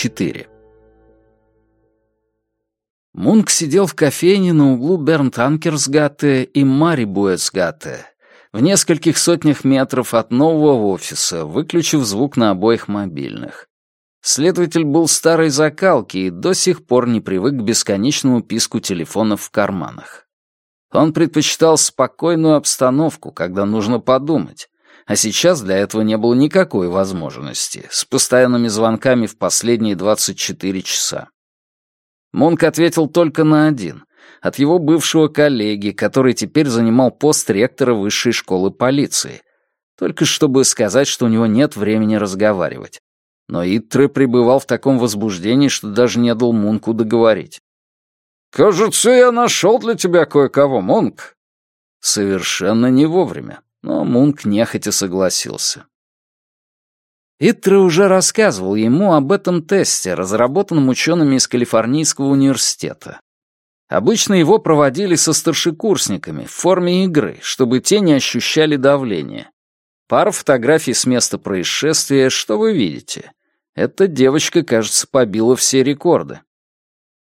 24. Мунк сидел в кофейне на углу Бернтанкерсгатте и Марибуэцгатте, в нескольких сотнях метров от нового офиса, выключив звук на обоих мобильных. Следователь был старой закалки и до сих пор не привык к бесконечному писку телефонов в карманах. Он предпочитал спокойную обстановку, когда нужно подумать, а сейчас для этого не было никакой возможности, с постоянными звонками в последние 24 часа. Мунк ответил только на один, от его бывшего коллеги, который теперь занимал пост ректора высшей школы полиции, только чтобы сказать, что у него нет времени разговаривать. Но Иттре пребывал в таком возбуждении, что даже не дал Мунку договорить. «Кажется, я нашел для тебя кое-кого, Мунк». Совершенно не вовремя, но Мунк нехотя согласился. Иттре уже рассказывал ему об этом тесте, разработанном учеными из Калифорнийского университета. Обычно его проводили со старшекурсниками в форме игры, чтобы те не ощущали давления. Пара фотографий с места происшествия, что вы видите. Эта девочка, кажется, побила все рекорды.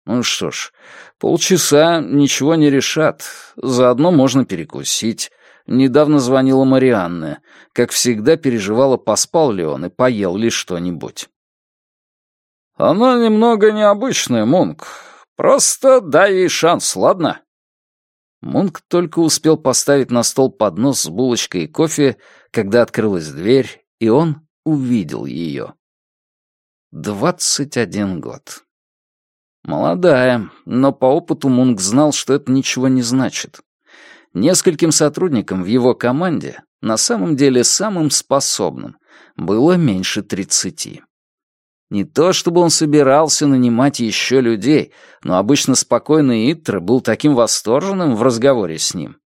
Ну что ж, полчаса ничего не решат. Заодно можно перекусить. Недавно звонила Марианна. Как всегда, переживала, поспал ли он и поел ли что-нибудь. «Она немного необычная, Мунк. Просто дай ей шанс, ладно?» Мунк только успел поставить на стол поднос с булочкой и кофе, когда открылась дверь, и он увидел ее. Двадцать один год. Молодая, но по опыту Мунк знал, что это ничего не значит. Нескольким сотрудникам в его команде, на самом деле самым способным, было меньше тридцати. Не то чтобы он собирался нанимать еще людей, но обычно спокойный Иттер был таким восторженным в разговоре с ним.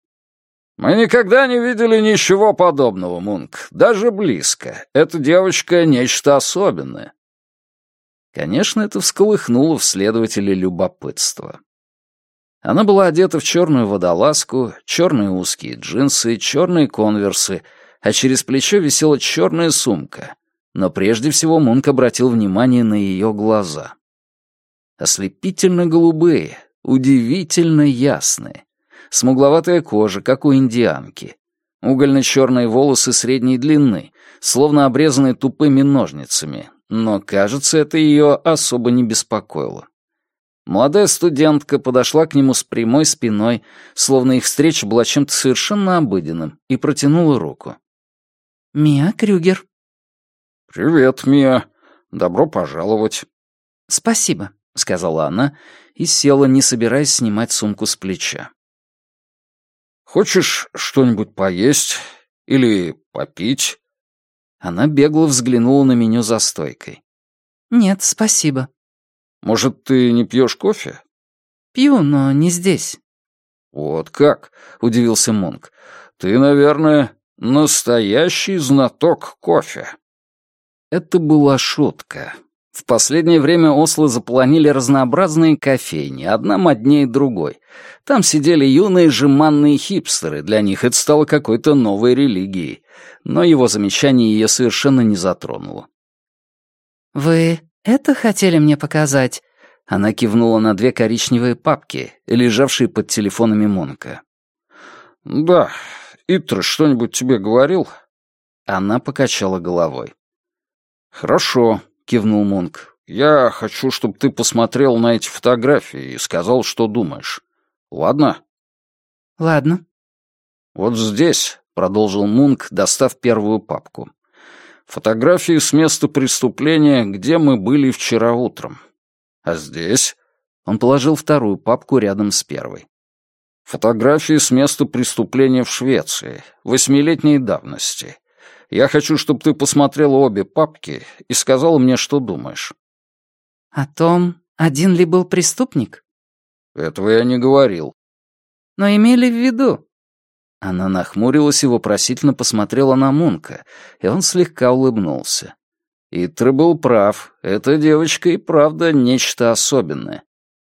«Мы никогда не видели ничего подобного, Мунк, даже близко. Эта девочка — нечто особенное. Конечно, это всколыхнуло в следователе любопытство. Она была одета в черную водолазку, черные узкие джинсы, черные конверсы, а через плечо висела черная сумка. Но прежде всего Мунк обратил внимание на ее глаза. Ослепительно голубые, удивительно ясные. Смугловатая кожа, как у индианки. Угольно-черные волосы средней длины, словно обрезанные тупыми ножницами, но, кажется, это ее особо не беспокоило. Молодая студентка подошла к нему с прямой спиной, словно их встреча была чем-то совершенно обыденным, и протянула руку. «Мия Крюгер». «Привет, Мия. Добро пожаловать». «Спасибо», — сказала она и села, не собираясь снимать сумку с плеча. «Хочешь что-нибудь поесть или попить?» Она бегло взглянула на меню за стойкой. «Нет, спасибо». «Может, ты не пьешь кофе?» «Пью, но не здесь». «Вот как?» — удивился Монк. «Ты, наверное, настоящий знаток кофе». Это была шутка. В последнее время Осло заполонили разнообразные кофейни, одна моднее другой. Там сидели юные жеманные хипстеры, для них это стало какой-то новой религией. Но его замечание ее совершенно не затронуло. «Вы это хотели мне показать?» Она кивнула на две коричневые папки, лежавшие под телефонами Монка. «Да. Итр что-нибудь тебе говорил?» Она покачала головой. «Хорошо кивнул Мунк. «Я хочу, чтобы ты посмотрел на эти фотографии и сказал, что думаешь. Ладно?» «Ладно». «Вот здесь», — продолжил Мунк, достав первую папку. «Фотографии с места преступления, где мы были вчера утром. А здесь...» Он положил вторую папку рядом с первой. «Фотографии с места преступления в Швеции, восьмилетней давности. Я хочу, чтобы ты посмотрела обе папки и сказала мне, что думаешь». «О том, один ли был преступник?» «Этого я не говорил». «Но имели в виду?» Она нахмурилась и вопросительно посмотрела на Мунка, и он слегка улыбнулся. Итра был прав, эта девочка и правда нечто особенное.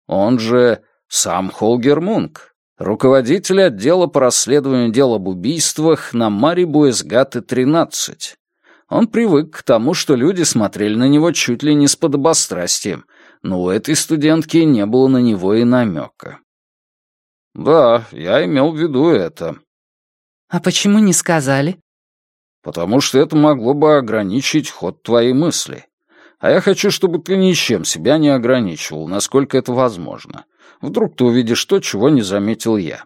Он же сам Холгер Мунк, руководитель отдела по расследованию дел об убийствах на Марибуэсгате-13. Он привык к тому, что люди смотрели на него чуть ли не с подобострастием, но у этой студентки не было на него и намека. «Да, я имел в виду это». «А почему не сказали?» «Потому что это могло бы ограничить ход твоей мысли. А я хочу, чтобы ты ничем себя не ограничивал, насколько это возможно. Вдруг ты увидишь то, чего не заметил я».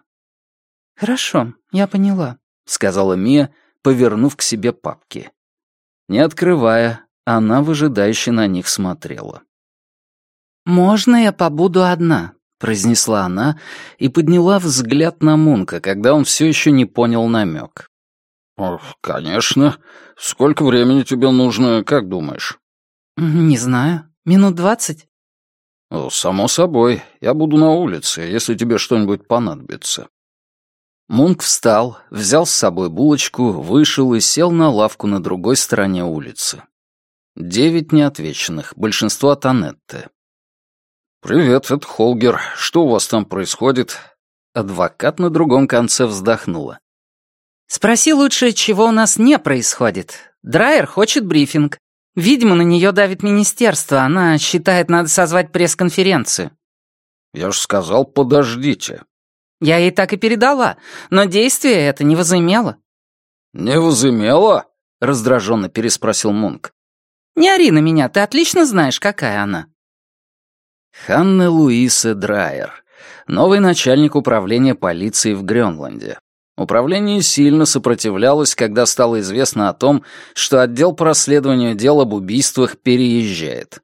«Хорошо, я поняла», — сказала Мия, повернув к себе папки. Не открывая, она выжидающе на них смотрела. «Можно я побуду одна?» — произнесла она и подняла взгляд на Мунка, когда он все еще не понял намек. «Конечно. Сколько времени тебе нужно, как думаешь?» «Не знаю. Минут двадцать?» «Само собой. Я буду на улице, если тебе что-нибудь понадобится». Мунк встал, взял с собой булочку, вышел и сел на лавку на другой стороне улицы. Девять неотвеченных, большинство от Анетты. «Привет, это Холгер. Что у вас там происходит?» Адвокат на другом конце вздохнула. «Спроси лучше, чего у нас не происходит. Драйер хочет брифинг. Видимо, на нее давит министерство. Она считает, надо созвать пресс-конференцию». «Я же сказал, подождите». Я ей так и передала, но действие это не возымело». «Не возымело?» — раздраженно переспросил Мунк. «Не ори на меня, ты отлично знаешь, какая она». Ханна Луиса Драйер, новый начальник управления полиции в Гренланде. Управление сильно сопротивлялось, когда стало известно о том, что отдел по расследованию дел об убийствах переезжает.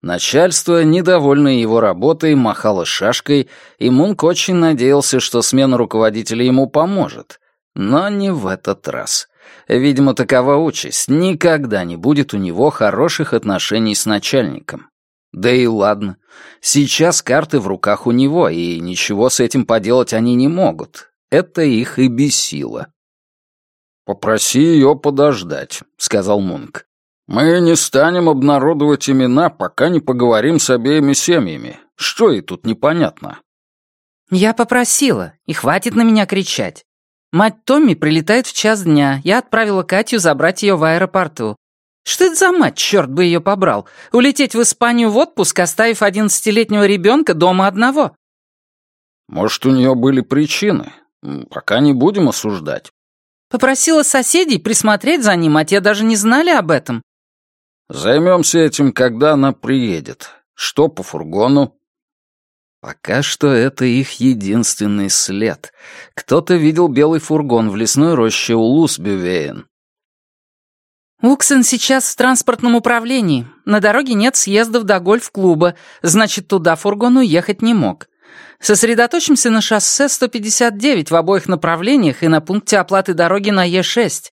Начальство, недовольное его работой, махало шашкой, и Мунк очень надеялся, что смена руководителя ему поможет. Но не в этот раз. Видимо, такова участь. Никогда не будет у него хороших отношений с начальником. Да и ладно. Сейчас карты в руках у него, и ничего с этим поделать они не могут. Это их и бесило. «Попроси ее подождать», — сказал Мунк. «Мы не станем обнародовать имена, пока не поговорим с обеими семьями. Что и тут непонятно?» «Я попросила, и хватит на меня кричать. Мать Томми прилетает в час дня. Я отправила Катю забрать ее в аэропорту. Что это за мать, черт бы ее побрал? Улететь в Испанию в отпуск, оставив одиннадцатилетнего ребенка дома одного?» «Может, у нее были причины. Пока не будем осуждать». «Попросила соседей присмотреть за ним, а те даже не знали об этом. Займемся этим, когда она приедет. Что по фургону?» Пока что это их единственный след. Кто-то видел белый фургон в лесной роще у Лусбювейн. «Уксен сейчас в транспортном управлении. На дороге нет съездов до гольф-клуба, значит, туда фургон уехать не мог. Сосредоточимся на шоссе 159 в обоих направлениях и на пункте оплаты дороги на Е6.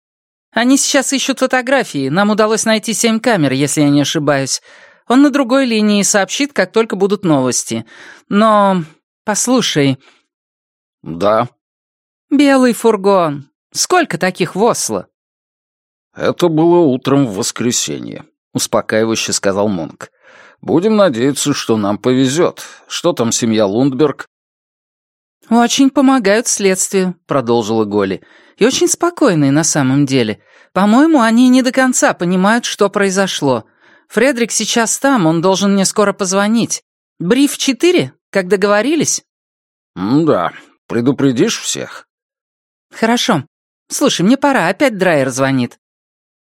Они сейчас ищут фотографии. Нам удалось найти семь камер, если я не ошибаюсь. Он на другой линии сообщит, как только будут новости. Но... послушай...» «Да». «Белый фургон. Сколько таких в Осло?» «Это было утром в воскресенье», — успокаивающе сказал Монк. «Будем надеяться, что нам повезет. Что там семья Лундберг?» «Очень помогают следствию», — продолжила Голи и очень спокойные на самом деле. По-моему, они не до конца понимают, что произошло. Фредерик сейчас там, он должен мне скоро позвонить. Бриф четыре, как договорились?» «Да. Предупредишь всех?» «Хорошо. Слушай, мне пора, опять Драйер звонит».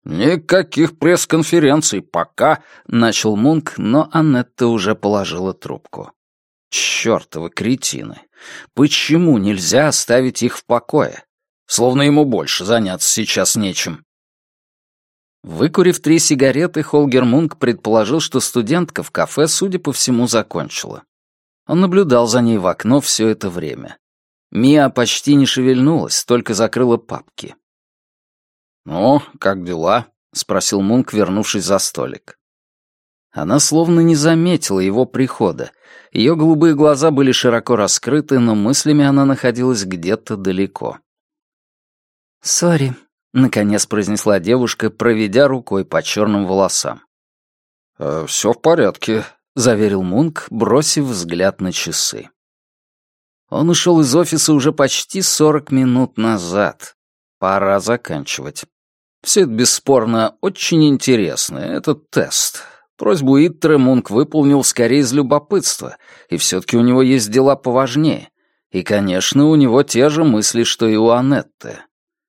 «Никаких пресс-конференций пока», — начал Мунк, но Аннетта уже положила трубку. «Чёртовы кретины! Почему нельзя оставить их в покое? словно ему больше заняться сейчас нечем. Выкурив три сигареты, Холгер Мунк предположил, что студентка в кафе, судя по всему, закончила. Он наблюдал за ней в окно все это время. Мия почти не шевельнулась, только закрыла папки. «Ну, как дела?» — спросил Мунк, вернувшись за столик. Она словно не заметила его прихода. Ее голубые глаза были широко раскрыты, но мыслями она находилась где-то далеко. «Сори», — наконец произнесла девушка, проведя рукой по черным волосам. «Э, «Все в порядке», — заверил Мунк, бросив взгляд на часы. Он ушел из офиса уже почти сорок минут назад. Пора заканчивать. Все это, бесспорно, очень интересно, этот тест. Просьбу Иттера Мунк выполнил скорее из любопытства, и все-таки у него есть дела поважнее. И, конечно, у него те же мысли, что и у Анетты.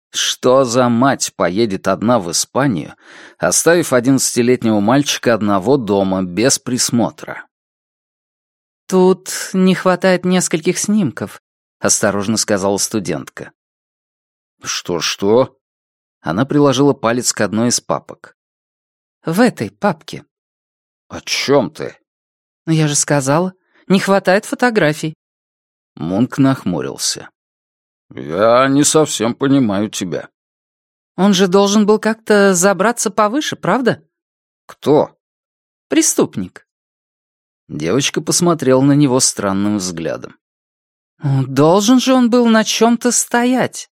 Что за мать поедет одна в Испанию, оставив одиннадцатилетнего мальчика одного дома без присмотра? «Тут не хватает нескольких снимков», — осторожно сказала студентка. «Что-что?» Она приложила палец к одной из папок. «В этой папке». «О чем ты?» «Ну, я же сказала, не хватает фотографий». Мунк нахмурился. «Я не совсем понимаю тебя». «Он же должен был как-то забраться повыше, правда?» «Кто?» «Преступник». Девочка посмотрела на него странным взглядом. «Должен же он был на чем-то стоять».